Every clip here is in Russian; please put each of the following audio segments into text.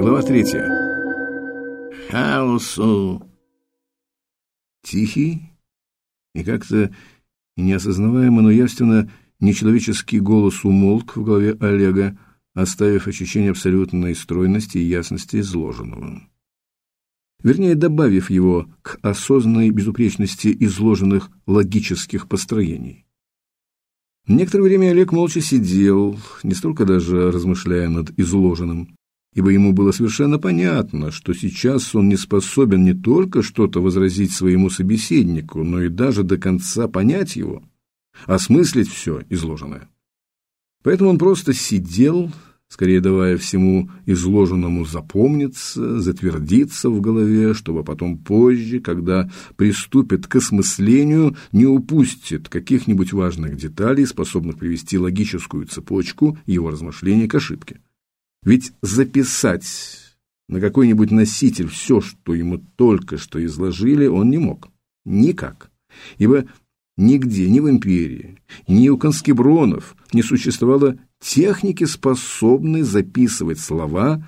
Глава третья. Хаосу. Тихий и как-то неосознаваемо, но явственно нечеловеческий голос умолк в голове Олега, оставив ощущение абсолютной стройности и ясности изложенного. Вернее, добавив его к осознанной безупречности изложенных логических построений. Некоторое время Олег молча сидел, не столько даже размышляя над изложенным, ибо ему было совершенно понятно, что сейчас он не способен не только что-то возразить своему собеседнику, но и даже до конца понять его, осмыслить все изложенное. Поэтому он просто сидел, скорее давая всему изложенному запомниться, затвердиться в голове, чтобы потом позже, когда приступит к осмыслению, не упустит каких-нибудь важных деталей, способных привести логическую цепочку его размышлений к ошибке. Ведь записать на какой-нибудь носитель все, что ему только что изложили, он не мог. Никак. Ибо нигде, ни в империи, ни у конскебронов не существовало техники, способной записывать слова,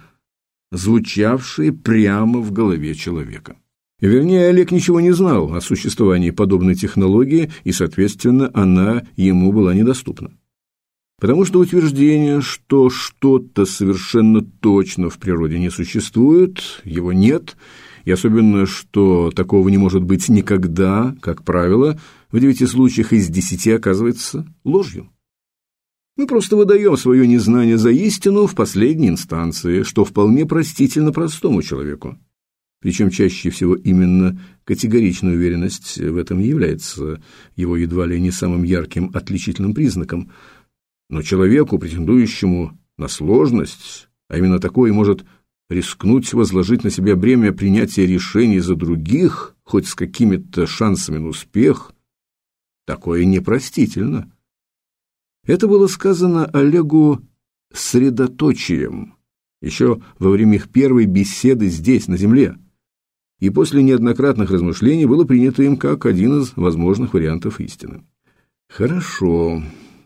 звучавшие прямо в голове человека. Вернее, Олег ничего не знал о существовании подобной технологии, и, соответственно, она ему была недоступна. Потому что утверждение, что что-то совершенно точно в природе не существует, его нет, и особенно, что такого не может быть никогда, как правило, в девяти случаях из десяти оказывается ложью. Мы просто выдаем свое незнание за истину в последней инстанции, что вполне простительно простому человеку. Причем чаще всего именно категоричная уверенность в этом является его едва ли не самым ярким отличительным признаком – но человеку, претендующему на сложность, а именно такой может рискнуть возложить на себя бремя принятия решений за других, хоть с какими-то шансами на успех, такое непростительно. Это было сказано Олегу средоточием, еще во время их первой беседы здесь, на земле, и после неоднократных размышлений было принято им как один из возможных вариантов истины. Хорошо,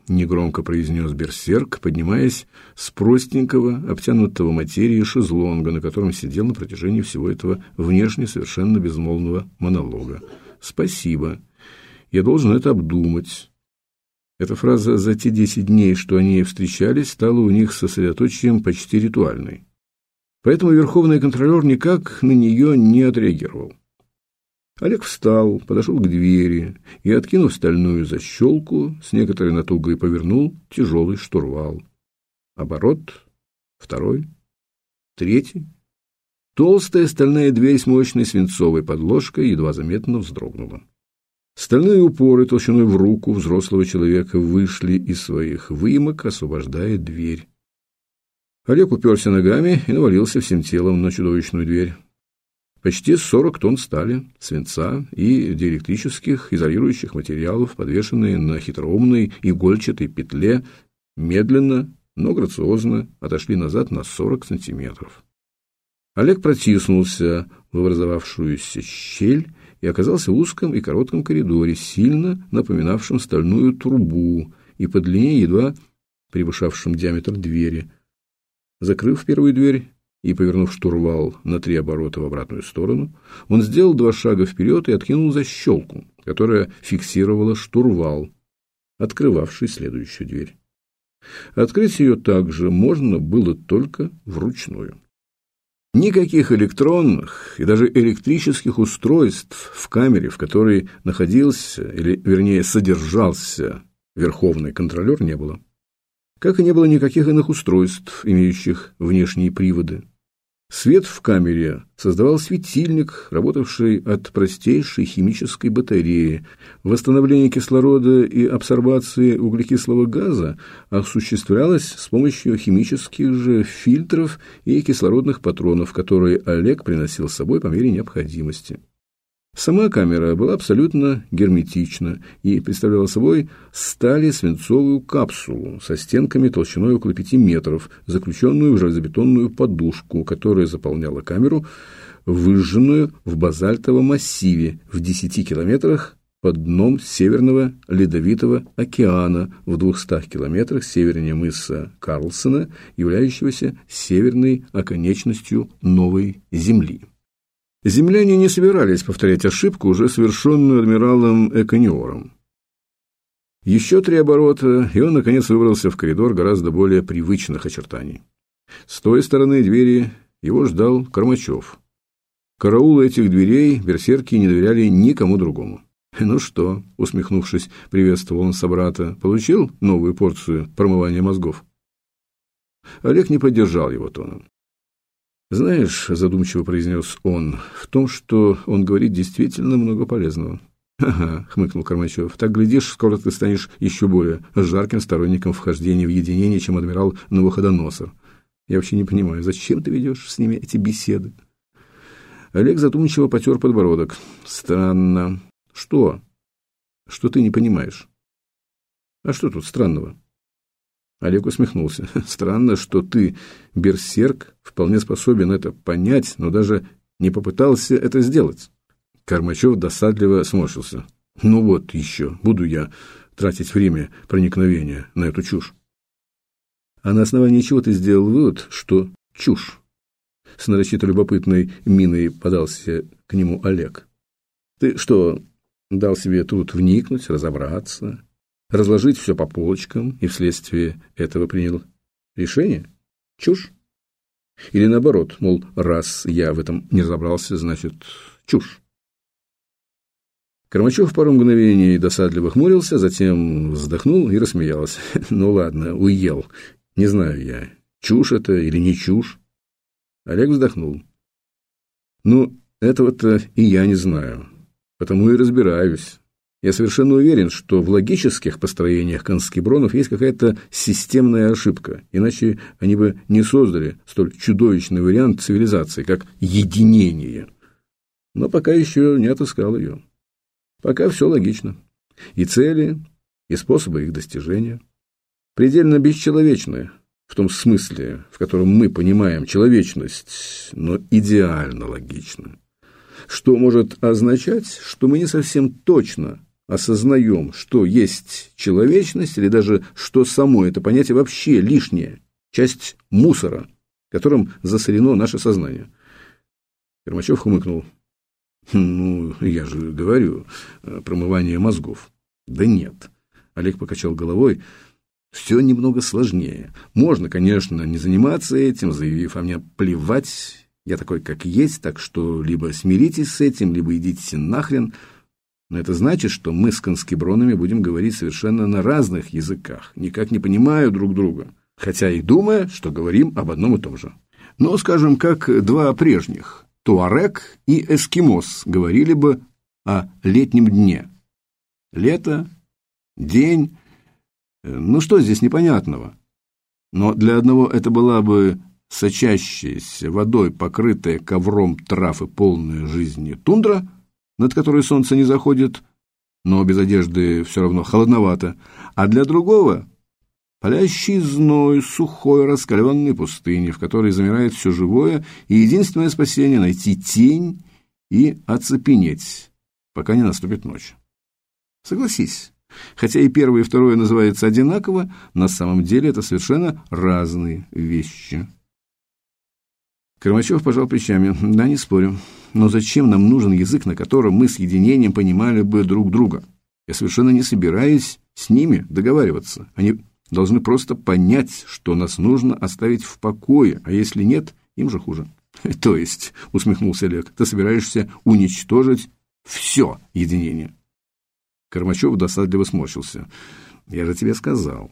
негромко произнес берсерк, поднимаясь с простенького, обтянутого материи шезлонга, на котором сидел на протяжении всего этого внешне совершенно безмолвного монолога. Спасибо. Я должен это обдумать. Эта фраза за те десять дней, что они встречались, стала у них сосредоточием почти ритуальной. Поэтому верховный контролер никак на нее не отреагировал. Олег встал, подошел к двери и, откинув стальную защелку, с некоторой натугой повернул тяжелый штурвал. Оборот, второй, третий. Толстая стальная дверь с мощной свинцовой подложкой едва заметно вздрогнула. Стальные упоры толщиной в руку взрослого человека вышли из своих выемок, освобождая дверь. Олег уперся ногами и навалился всем телом на чудовищную дверь почти 40 тонн стали, свинца и диэлектрических изолирующих материалов, подвешенные на хитроумной игольчатой петле, медленно, но грациозно отошли назад на 40 сантиметров. Олег протиснулся в образовавшуюся щель и оказался в узком и коротком коридоре, сильно напоминавшем стальную трубу и по длине едва превышавшем диаметр двери. Закрыв первую дверь, и, повернув штурвал на три оборота в обратную сторону, он сделал два шага вперед и откинул защелку, которая фиксировала штурвал, открывавший следующую дверь. Открыть ее также можно было только вручную. Никаких электронных и даже электрических устройств в камере, в которой находился, или вернее содержался верховный контролер, не было. Как и не было никаких иных устройств, имеющих внешние приводы. Свет в камере создавал светильник, работавший от простейшей химической батареи. Восстановление кислорода и абсорбации углекислого газа осуществлялось с помощью химических же фильтров и кислородных патронов, которые Олег приносил с собой по мере необходимости. Сама камера была абсолютно герметична и представляла собой стали свинцовую капсулу со стенками толщиной около 5 метров, заключенную в железобетонную подушку, которая заполняла камеру, выжженную в базальтовом массиве в 10 километрах под дном Северного Ледовитого океана в 200 километрах севернее мыса Карлсона, являющегося северной оконечностью новой Земли. Земляне не собирались повторять ошибку, уже совершенную адмиралом Экониором. Еще три оборота, и он, наконец, выбрался в коридор гораздо более привычных очертаний. С той стороны двери его ждал Кормачев. Караулу этих дверей берсерки не доверяли никому другому. «Ну что?» — усмехнувшись, приветствовал он собрата. «Получил новую порцию промывания мозгов?» Олег не поддержал его тоном. «Знаешь, — задумчиво произнес он, — в том, что он говорит действительно много полезного». «Ага», — хмыкнул Кормачев, — «так, глядишь, скоро ты станешь еще более жарким сторонником вхождения в единение, чем адмирал Новоходоносор. Я вообще не понимаю, зачем ты ведешь с ними эти беседы?» Олег задумчиво потер подбородок. «Странно. Что? Что ты не понимаешь? А что тут странного? Олег усмехнулся. Странно, что ты, берсерк, вполне способен это понять, но даже не попытался это сделать. Кармачев досадливо сморщился. Ну вот еще, буду я тратить время проникновения на эту чушь. А на основании чего ты сделал вывод, что чушь? С нарочито любопытной миной подался к нему Олег. Ты что, дал себе тут вникнуть, разобраться, разложить все по полочкам и вследствие этого принял решение? Чушь? Или наоборот, мол, раз я в этом не разобрался, значит, чушь? Кормачев пару мгновений досадливо хмурился, затем вздохнул и рассмеялся. Ну ладно, уел. Не знаю я, чушь это или не чушь. Олег вздохнул. Ну, этого-то и я не знаю. Потому и разбираюсь. Я совершенно уверен, что в логических построениях конскебронов есть какая-то системная ошибка, иначе они бы не создали столь чудовищный вариант цивилизации, как единение. Но пока еще не отыскал ее. Пока все логично. И цели, и способы их достижения. Предельно бесчеловечны, в том смысле, в котором мы понимаем человечность, но идеально логично что может означать, что мы не совсем точно осознаем, что есть человечность, или даже что само это понятие вообще лишнее, часть мусора, которым засорено наше сознание. Ермачев хмыкнул. «Ну, я же говорю, промывание мозгов». «Да нет». Олег покачал головой. «Все немного сложнее. Можно, конечно, не заниматься этим, заявив, а мне плевать, я такой, как есть, так что либо смиритесь с этим, либо идите нахрен. Но это значит, что мы с конскебронами будем говорить совершенно на разных языках, никак не понимая друг друга, хотя и думая, что говорим об одном и том же. Но, скажем, как два прежних, Туарек и Эскимос, говорили бы о летнем дне. Лето, день, ну что здесь непонятного? Но для одного это была бы сочащаяся водой, покрытая ковром трав и полная жизни тундра, над которой солнце не заходит, но без одежды все равно холодновато, а для другого – палящий зной сухой раскаленной пустыни, в которой замирает все живое, и единственное спасение – найти тень и оцепенеть, пока не наступит ночь. Согласись, хотя и первое и второе называются одинаково, на самом деле это совершенно разные вещи. Кормачев пожал плечами. Да, не спорю. Но зачем нам нужен язык, на котором мы с единением понимали бы друг друга? Я совершенно не собираюсь с ними договариваться. Они должны просто понять, что нас нужно оставить в покое, а если нет, им же хуже. То есть, усмехнулся Олег, ты собираешься уничтожить все единение. Кормачев досадливо сморщился. Я же тебе сказал.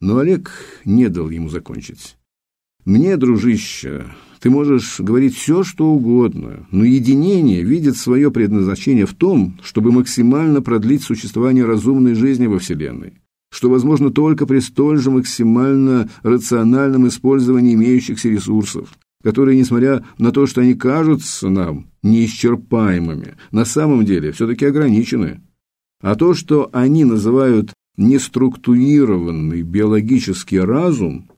Но Олег не дал ему закончить. Мне, дружище, ты можешь говорить все, что угодно, но единение видит свое предназначение в том, чтобы максимально продлить существование разумной жизни во Вселенной, что возможно только при столь же максимально рациональном использовании имеющихся ресурсов, которые, несмотря на то, что они кажутся нам неисчерпаемыми, на самом деле все-таки ограничены. А то, что они называют неструктурированный биологический разум,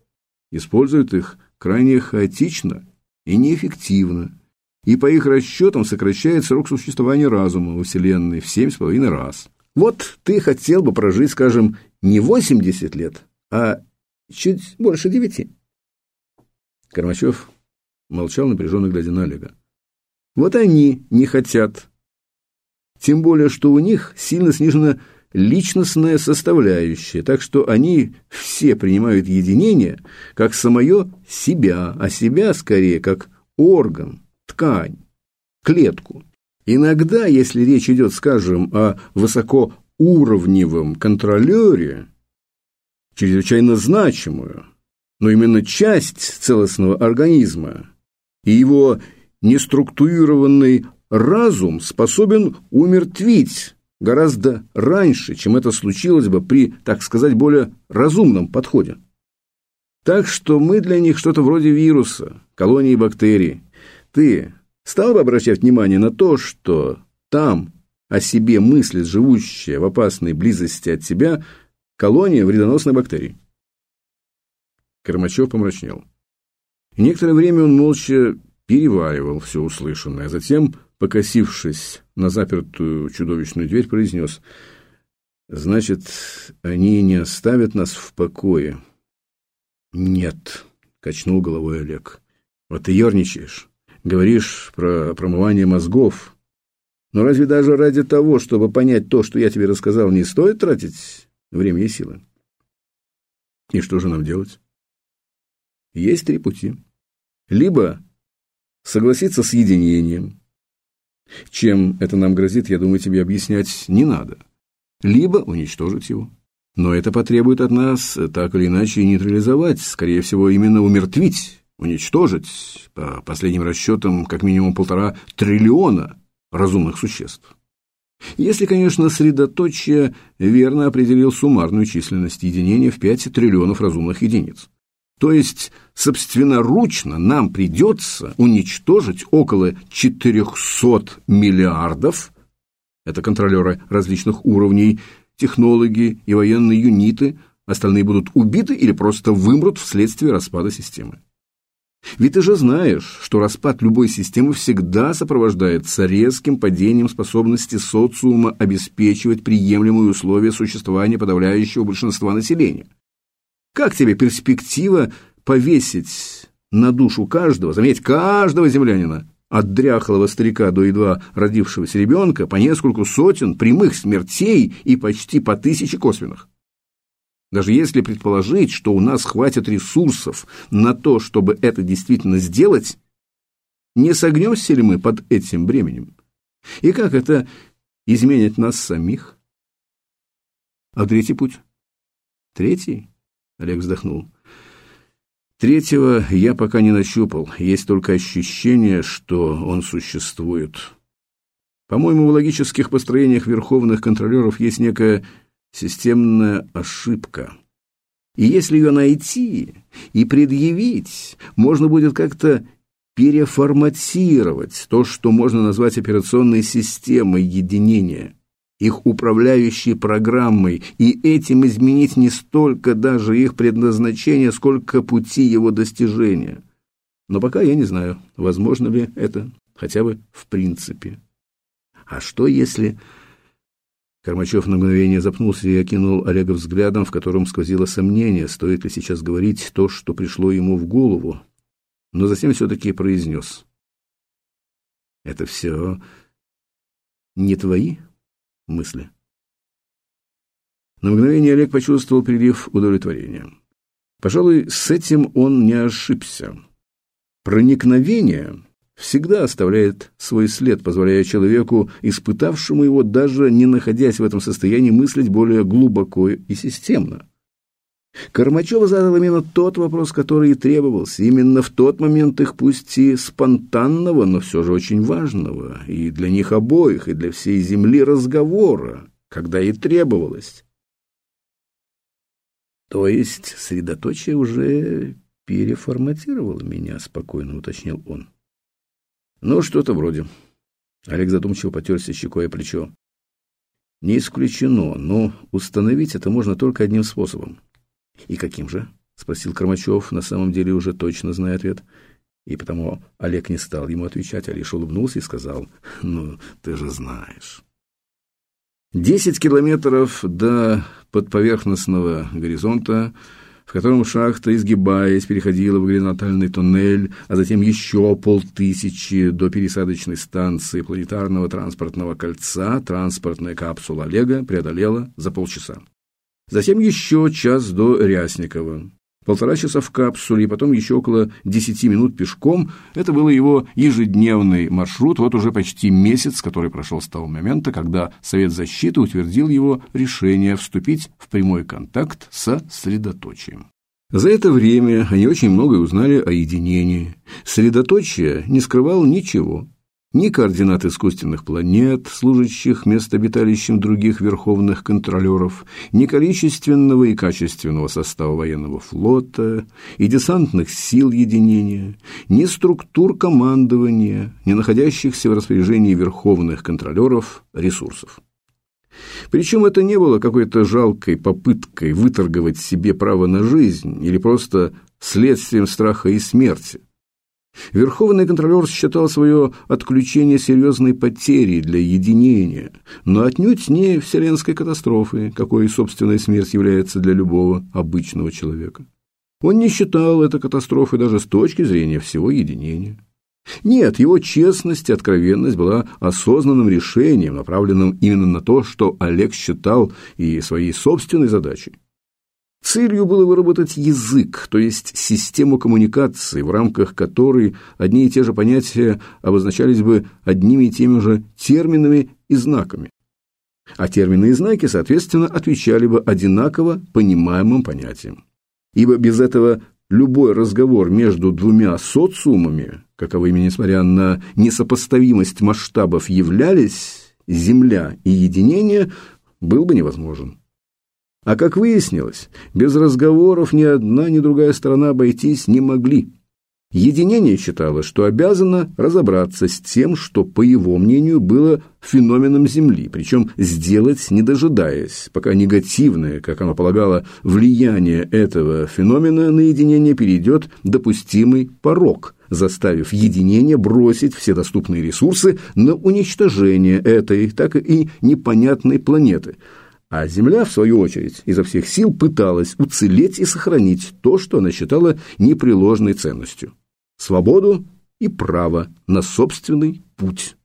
используют их крайне хаотично и неэффективно, и по их расчетам сокращает срок существования разума во Вселенной в семь с половиной раз. Вот ты хотел бы прожить, скажем, не 80 лет, а чуть больше девяти. Кормачев молчал, напряженно глядя на Олега. Вот они не хотят. Тем более, что у них сильно снижена личностная составляющая, так что они все принимают единение как самое себя, а себя скорее как орган, ткань, клетку. Иногда, если речь идет, скажем, о высокоуровневом контролере, чрезвычайно значимую, но именно часть целостного организма и его неструктурированный разум способен умертвить гораздо раньше, чем это случилось бы при, так сказать, более разумном подходе. Так что мы для них что-то вроде вируса, колонии бактерий. Ты стал бы обращать внимание на то, что там о себе мыслит живущая в опасной близости от тебя колония вредоносной бактерий? Кормачев помрачнел. некоторое время он молча переваривал все услышанное, а затем, покосившись на запертую чудовищную дверь, произнес «Значит, они не оставят нас в покое?» «Нет», — качнул головой Олег. «Вот ты ерничаешь, говоришь про промывание мозгов. Но разве даже ради того, чтобы понять то, что я тебе рассказал, не стоит тратить время и силы?» «И что же нам делать?» «Есть три пути. Либо согласиться с единением. Чем это нам грозит, я думаю, тебе объяснять не надо. Либо уничтожить его. Но это потребует от нас так или иначе нейтрализовать, скорее всего, именно умертвить, уничтожить, по последним расчетам, как минимум полтора триллиона разумных существ. Если, конечно, средоточие верно определил суммарную численность единения в 5 триллионов разумных единиц. То есть, собственноручно нам придется уничтожить около 400 миллиардов, это контролеры различных уровней, технологи и военные юниты, остальные будут убиты или просто вымрут вследствие распада системы. Ведь ты же знаешь, что распад любой системы всегда сопровождается резким падением способности социума обеспечивать приемлемые условия существования подавляющего большинства населения. Как тебе перспектива повесить на душу каждого, заметь, каждого землянина, от дряхлого старика до едва родившегося ребенка по нескольку сотен прямых смертей и почти по тысяче косвенных? Даже если предположить, что у нас хватит ресурсов на то, чтобы это действительно сделать, не согнемся ли мы под этим бременем? И как это изменит нас самих? А третий путь? Третий Олег вздохнул. Третьего я пока не нащупал, есть только ощущение, что он существует. По-моему, в логических построениях верховных контролеров есть некая системная ошибка. И если ее найти и предъявить, можно будет как-то переформатировать то, что можно назвать операционной системой единения их управляющей программой, и этим изменить не столько даже их предназначение, сколько пути его достижения. Но пока я не знаю, возможно ли это хотя бы в принципе. А что если... Кормачев на мгновение запнулся и окинул Олега взглядом, в котором сквозило сомнение, стоит ли сейчас говорить то, что пришло ему в голову, но затем все-таки произнес. «Это все не твои мысли. На мгновение Олег почувствовал прилив удовлетворения. Пожалуй, с этим он не ошибся. Проникновение всегда оставляет свой след, позволяя человеку, испытавшему его, даже не находясь в этом состоянии, мыслить более глубоко и системно. Кормачев задал именно тот вопрос, который и требовался, именно в тот момент их пусть и спонтанного, но все же очень важного, и для них обоих, и для всей земли разговора, когда и требовалось. То есть средоточие уже переформатировало меня, спокойно уточнил он. Ну, что-то вроде. Олег задумчиво потерся щекой о плечо. Не исключено, но установить это можно только одним способом. «И каким же?» – спросил Кормачев, на самом деле уже точно зная ответ. И потому Олег не стал ему отвечать, а лишь улыбнулся и сказал, «Ну, ты же знаешь». Десять километров до подповерхностного горизонта, в котором шахта, изгибаясь, переходила в горизонтальный туннель, а затем еще полтысячи до пересадочной станции планетарного транспортного кольца, транспортная капсула Олега преодолела за полчаса. Затем еще час до Рясникова полтора часа в капсуле и потом еще около десяти минут пешком. Это был его ежедневный маршрут, вот уже почти месяц, который прошел с того момента, когда Совет защиты утвердил его решение вступить в прямой контакт со средоточием. За это время они очень многое узнали о единении. Средоточие не скрывал ничего ни координат искусственных планет, служащих местобиталищем других верховных контролеров, ни количественного и качественного состава военного флота и десантных сил единения, ни структур командования, ни находящихся в распоряжении верховных контролеров ресурсов. Причем это не было какой-то жалкой попыткой выторговать себе право на жизнь или просто следствием страха и смерти. Верховный контролер считал свое отключение серьезной потерей для единения, но отнюдь не вселенской катастрофой, какой собственная смерть является для любого обычного человека. Он не считал это катастрофой даже с точки зрения всего единения. Нет, его честность и откровенность была осознанным решением, направленным именно на то, что Олег считал и своей собственной задачей. Целью было выработать язык, то есть систему коммуникации, в рамках которой одни и те же понятия обозначались бы одними и теми же терминами и знаками. А термины и знаки, соответственно, отвечали бы одинаково понимаемым понятиям. Ибо без этого любой разговор между двумя социумами, каковыми, несмотря на несопоставимость масштабов, являлись Земля и единение, был бы невозможен. А как выяснилось, без разговоров ни одна, ни другая сторона обойтись не могли. Единение считало, что обязано разобраться с тем, что, по его мнению, было феноменом Земли, причем сделать, не дожидаясь, пока негативное, как оно полагало, влияние этого феномена на единение перейдет допустимый порог, заставив единение бросить все доступные ресурсы на уничтожение этой, так и непонятной планеты – а Земля, в свою очередь, изо всех сил пыталась уцелеть и сохранить то, что она считала непреложной ценностью – свободу и право на собственный путь.